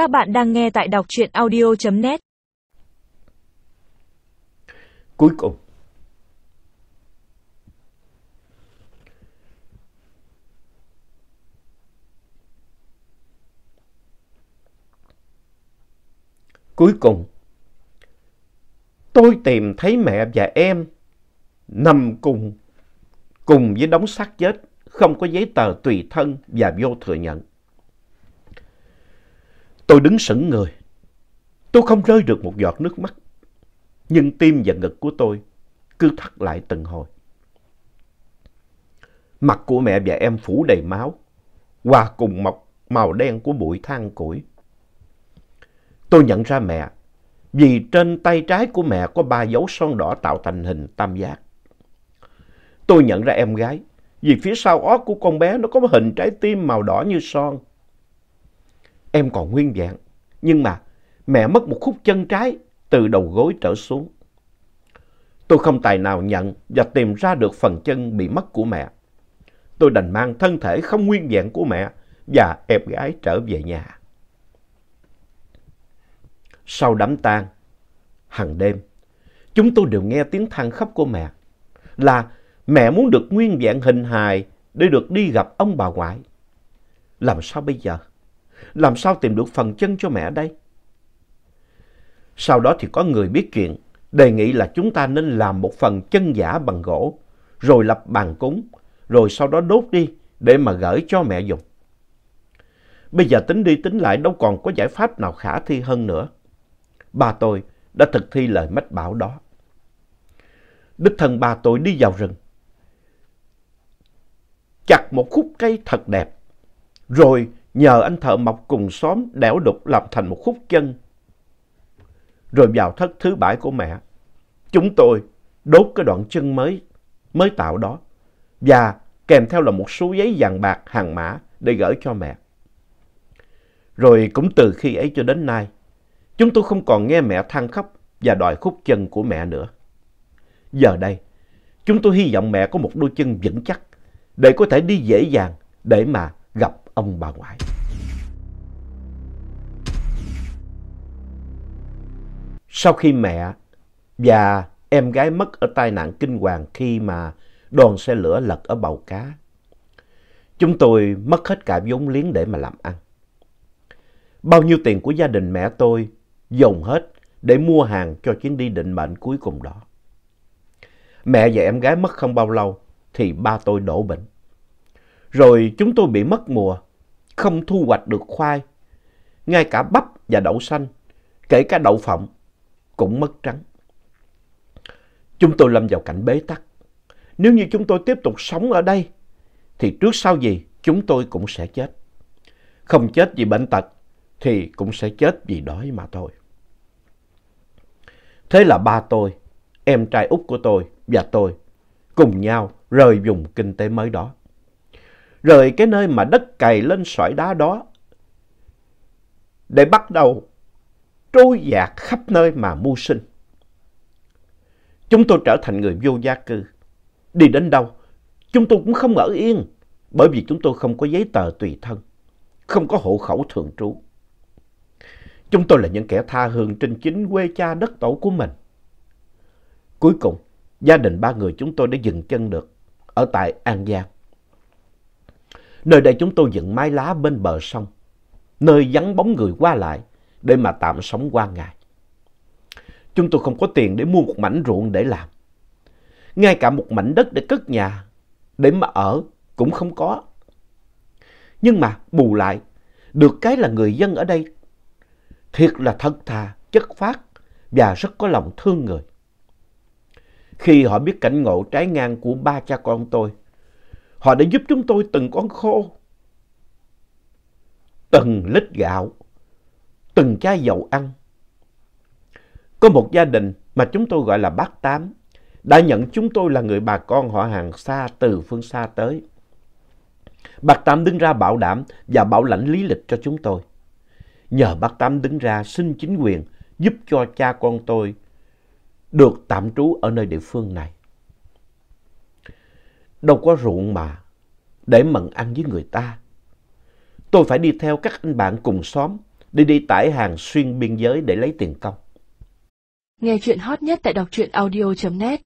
Các bạn đang nghe tại đọc truyện audio.net Cuối cùng, cuối cùng, tôi tìm thấy mẹ và em nằm cùng, cùng với đống xác chết, không có giấy tờ tùy thân và vô thừa nhận. Tôi đứng sững người. Tôi không rơi được một giọt nước mắt. Nhưng tim và ngực của tôi cứ thắt lại từng hồi. Mặt của mẹ và em phủ đầy máu, hòa cùng mọc màu đen của bụi than củi. Tôi nhận ra mẹ vì trên tay trái của mẹ có ba dấu son đỏ tạo thành hình tam giác. Tôi nhận ra em gái vì phía sau ót của con bé nó có hình trái tim màu đỏ như son. Em còn nguyên vẹn, nhưng mà mẹ mất một khúc chân trái từ đầu gối trở xuống. Tôi không tài nào nhận và tìm ra được phần chân bị mất của mẹ. Tôi đành mang thân thể không nguyên vẹn của mẹ và em gái trở về nhà. Sau đám tang, hàng đêm, chúng tôi đều nghe tiếng than khóc của mẹ là mẹ muốn được nguyên vẹn hình hài để được đi gặp ông bà ngoại. Làm sao bây giờ? Làm sao tìm được phần chân cho mẹ đây? Sau đó thì có người biết chuyện, đề nghị là chúng ta nên làm một phần chân giả bằng gỗ, rồi lập bàn cúng, rồi sau đó đốt đi để mà gửi cho mẹ dùng. Bây giờ tính đi tính lại đâu còn có giải pháp nào khả thi hơn nữa. Ba tôi đã thực thi lời mách bảo đó. Đích thân ba tôi đi vào rừng, chặt một khúc cây thật đẹp, rồi nhờ anh thợ mộc cùng xóm đẽo đục làm thành một khúc chân. Rồi vào thất thứ bảy của mẹ, chúng tôi đốt cái đoạn chân mới, mới tạo đó và kèm theo là một số giấy vàng bạc hàng mã để gửi cho mẹ. Rồi cũng từ khi ấy cho đến nay, chúng tôi không còn nghe mẹ than khóc và đòi khúc chân của mẹ nữa. Giờ đây, chúng tôi hy vọng mẹ có một đôi chân vững chắc để có thể đi dễ dàng để mà gặp ông bà ngoại. Sau khi mẹ và em gái mất ở tai nạn kinh hoàng khi mà đoàn xe lửa lật ở bầu cá, chúng tôi mất hết cả vốn liếng để mà làm ăn. Bao nhiêu tiền của gia đình mẹ tôi dồn hết để mua hàng cho chuyến đi định mệnh cuối cùng đó. Mẹ và em gái mất không bao lâu thì ba tôi đổ bệnh. Rồi chúng tôi bị mất mùa, không thu hoạch được khoai. Ngay cả bắp và đậu xanh, kể cả đậu phộng, cũng mất trắng. Chúng tôi lâm vào cảnh bế tắc. Nếu như chúng tôi tiếp tục sống ở đây, thì trước sau gì chúng tôi cũng sẽ chết. Không chết vì bệnh tật, thì cũng sẽ chết vì đói mà thôi. Thế là ba tôi, em trai út của tôi và tôi cùng nhau rời vùng kinh tế mới đó rời cái nơi mà đất cày lên sỏi đá đó để bắt đầu trôi dạt khắp nơi mà mưu sinh. Chúng tôi trở thành người vô gia cư. Đi đến đâu, chúng tôi cũng không ở yên bởi vì chúng tôi không có giấy tờ tùy thân, không có hộ khẩu thường trú. Chúng tôi là những kẻ tha hương trên chính quê cha đất tổ của mình. Cuối cùng, gia đình ba người chúng tôi đã dừng chân được ở tại An Giang. Nơi đây chúng tôi dựng mái lá bên bờ sông, nơi vắng bóng người qua lại để mà tạm sống qua ngày. Chúng tôi không có tiền để mua một mảnh ruộng để làm. Ngay cả một mảnh đất để cất nhà, để mà ở cũng không có. Nhưng mà bù lại, được cái là người dân ở đây thiệt là thật thà, chất phát và rất có lòng thương người. Khi họ biết cảnh ngộ trái ngang của ba cha con tôi, Họ đã giúp chúng tôi từng con khô, từng lít gạo, từng chai dầu ăn. Có một gia đình mà chúng tôi gọi là bác Tám đã nhận chúng tôi là người bà con họ hàng xa từ phương xa tới. Bác Tám đứng ra bảo đảm và bảo lãnh lý lịch cho chúng tôi. Nhờ bác Tám đứng ra xin chính quyền giúp cho cha con tôi được tạm trú ở nơi địa phương này đâu có ruộng mà, để mận ăn với người ta. Tôi phải đi theo các anh bạn cùng xóm, đi đi tải hàng xuyên biên giới để lấy tiền công. Nghe chuyện hot nhất tại đọc truyện audio.net